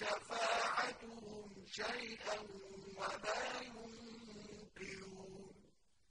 شفاعتهم شيئا ولا